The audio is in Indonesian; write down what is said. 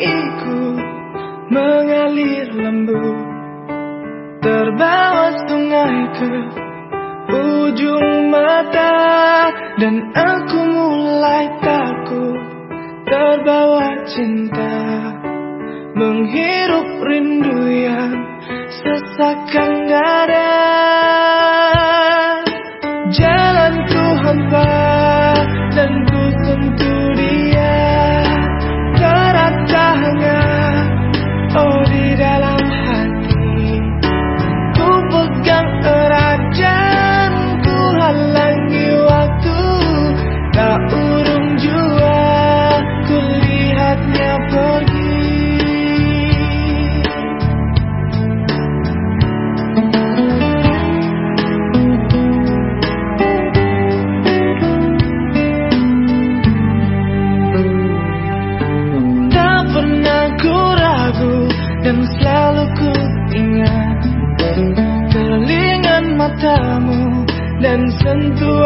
Iku mengalir lembut Terbawa sungai ke ujung mata Dan aku mulai takut terbawa cinta. Menghirup rindu yang sesakan 深度